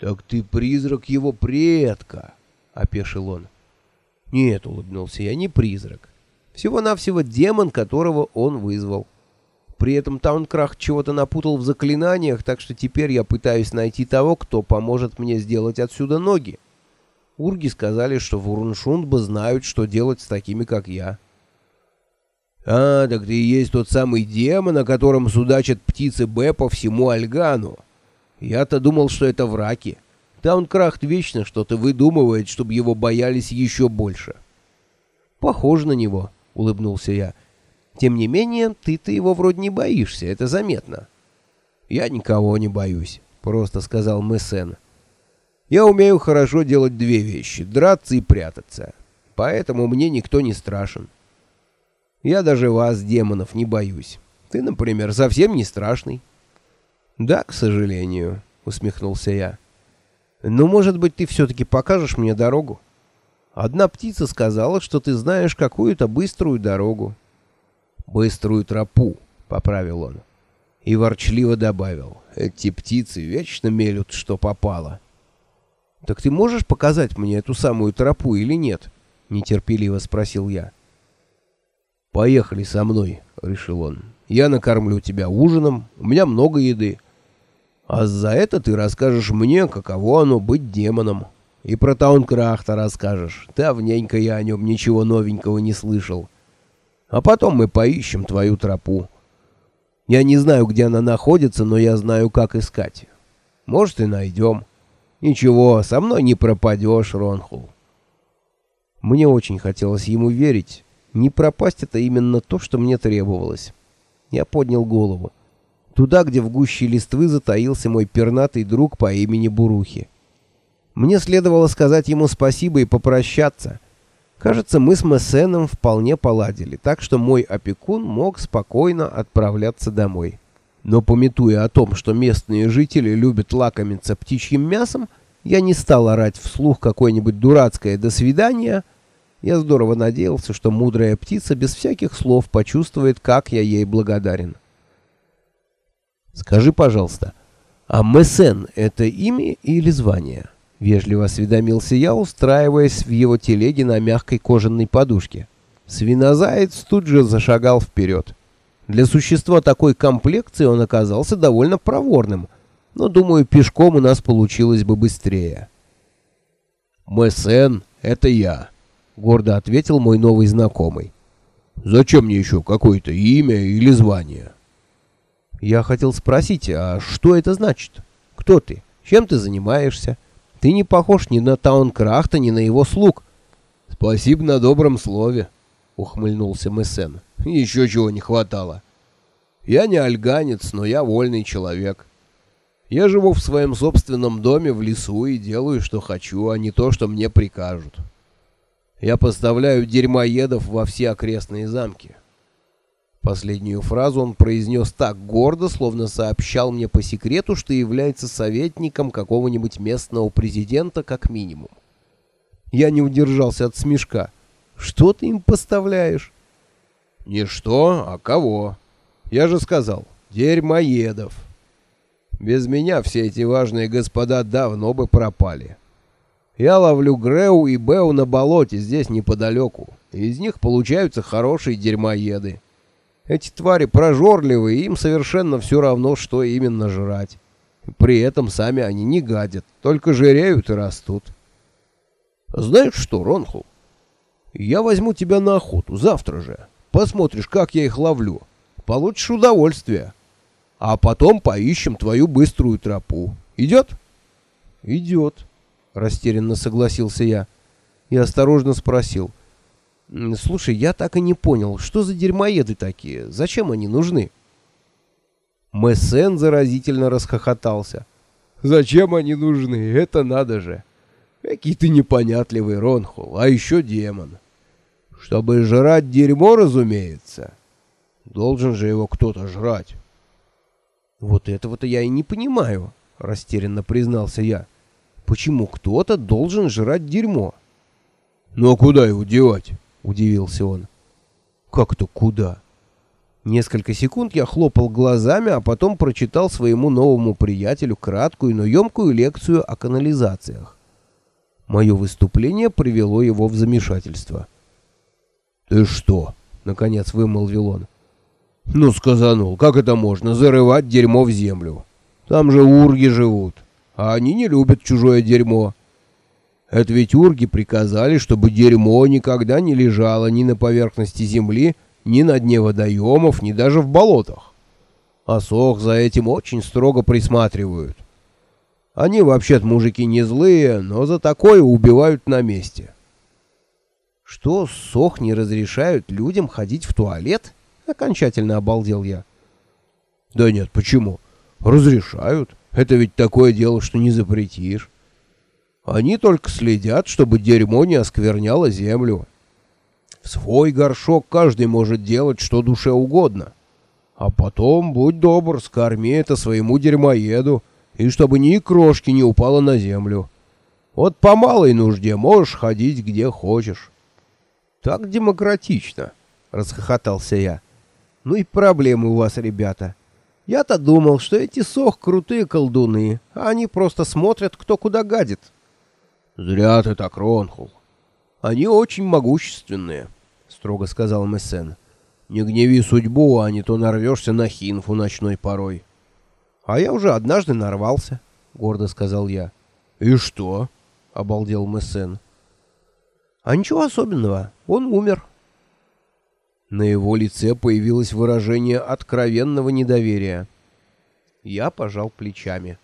«Так ты призрак его предка!» — опешил он. «Нет», — улыбнулся я, — «не призрак. Всего-навсего демон, которого он вызвал. При этом Таункрах чего-то напутал в заклинаниях, так что теперь я пытаюсь найти того, кто поможет мне сделать отсюда ноги. Урги сказали, что в Уруншундбе знают, что делать с такими, как я». «А, так ты и есть тот самый демон, о котором судачат птицы Б по всему Альгану. Я-то думал, что это враки. Таункрафт вечно что-то выдумывает, чтобы его боялись еще больше». «Похоже на него», — улыбнулся я. «Тем не менее, ты-то его вроде не боишься, это заметно». «Я никого не боюсь», — просто сказал Мессен. «Я умею хорошо делать две вещи — драться и прятаться. Поэтому мне никто не страшен». Я даже вас, демонов, не боюсь. Ты, например, совсем не страшный. Да, к сожалению, усмехнулся я. Но, может быть, ты все-таки покажешь мне дорогу? Одна птица сказала, что ты знаешь какую-то быструю дорогу. Быструю тропу, поправил он. И ворчливо добавил. Эти птицы вечно мелют, что попало. Так ты можешь показать мне эту самую тропу или нет? Нетерпеливо спросил я. «Поехали со мной», — решил он. «Я накормлю тебя ужином, у меня много еды. А за это ты расскажешь мне, каково оно быть демоном. И про Таункрахта расскажешь. Давненько я о нем ничего новенького не слышал. А потом мы поищем твою тропу. Я не знаю, где она находится, но я знаю, как искать. Может, и найдем. Ничего, со мной не пропадешь, Ронхул». Мне очень хотелось ему верить, не пропасть это именно то, что мне требовалось. Я поднял голову. Туда, где в гуще листвы затаился мой пернатый друг по имени Бурухи. Мне следовало сказать ему спасибо и попрощаться. Кажется, мы с Мессеном вполне поладили, так что мой опекун мог спокойно отправляться домой. Но пометуя о том, что местные жители любят лакомиться птичьим мясом, я не стал орать вслух какое-нибудь дурацкое «до свидания», я здорово надеялся, что мудрая птица без всяких слов почувствует, как я ей благодарен. «Скажи, пожалуйста, а Мессен — это имя или звание?» — вежливо осведомился я, устраиваясь в его телеге на мягкой кожаной подушке. Свинозаец тут же зашагал вперед. Для существа такой комплекции он оказался довольно проворным, но, думаю, пешком у нас получилось бы быстрее. «Мессен — это я», гордо ответил мой новый знакомый. Зачем мне еще какое-то имя или звание? Я хотел спросить, а что это значит? Кто ты? Чем ты занимаешься? Ты не похож ни на Таункрахта, ни на его слуг. Спасибо на добром слове, ухмыльнулся Мессен. Еще чего не хватало. Я не альганец, но я вольный человек. Я живу в своем собственном доме в лесу и делаю, что хочу, а не то, что мне прикажут. Я поставляю дерьмоедов во все окрестные замки. Последнюю фразу он произнес так гордо, словно сообщал мне по секрету, что является советником какого-нибудь местного президента как минимум. Я не удержался от смешка. «Что ты им поставляешь?» «Не что, а кого. Я же сказал, дерьмоедов. Без меня все эти важные господа давно бы пропали». Я ловлю Греу и Беу на болоте здесь неподалеку. Из них получаются хорошие дерьмоеды. Эти твари прожорливые, им совершенно все равно, что именно жрать. При этом сами они не гадят, только жиреют и растут. Знаешь что, Ронхул? Я возьму тебя на охоту завтра же. Посмотришь, как я их ловлю. Получишь удовольствие. А потом поищем твою быструю тропу. Идет? Идет. — растерянно согласился я. И осторожно спросил. «Слушай, я так и не понял, что за дерьмоеды такие? Зачем они нужны?» Мессен заразительно расхохотался. «Зачем они нужны? Это надо же! Какие ты непонятливый, Ронхул, а еще демон! Чтобы жрать дерьмо, разумеется. Должен же его кто-то жрать!» «Вот этого-то я и не понимаю», — растерянно признался я почему кто-то должен жрать дерьмо. «Ну а куда его девать?» — удивился он. «Как то куда?» Несколько секунд я хлопал глазами, а потом прочитал своему новому приятелю краткую, но емкую лекцию о канализациях. Мое выступление привело его в замешательство. «Ты что?» — наконец вымолвил он. «Ну, сказанул, как это можно, зарывать дерьмо в землю? Там же урги живут, а они не любят чужое дерьмо. Это ведь урги приказали, чтобы дерьмо никогда не лежало ни на поверхности земли, ни на дне водоемов, ни даже в болотах. А сох за этим очень строго присматривают. Они вообще-то мужики не злые, но за такое убивают на месте. Что, сох не разрешают людям ходить в туалет? Окончательно обалдел я. Да нет, почему? Разрешают. Это ведь такое дело, что не запретишь. Они только следят, чтобы дерьмо не оскверняло землю. В свой горшок каждый может делать, что душе угодно. А потом, будь добр, скорми это своему дерьмоеду, и чтобы ни крошки не упало на землю. Вот по малой нужде можешь ходить где хочешь. Так демократично, расхохотался я. Ну и проблемы у вас, ребята. Я-то думал, что эти сох крутые колдуны, а они просто смотрят, кто куда гадит. Зря ты так, Ронхул. Они очень могущественные, строго сказал Мессен. Не гневи судьбу, а не то нарвешься на хинфу ночной порой. А я уже однажды нарвался, гордо сказал я. И что? обалдел Мессен. А ничего особенного, он умер. На его лице появилось выражение откровенного недоверия. Я пожал плечами.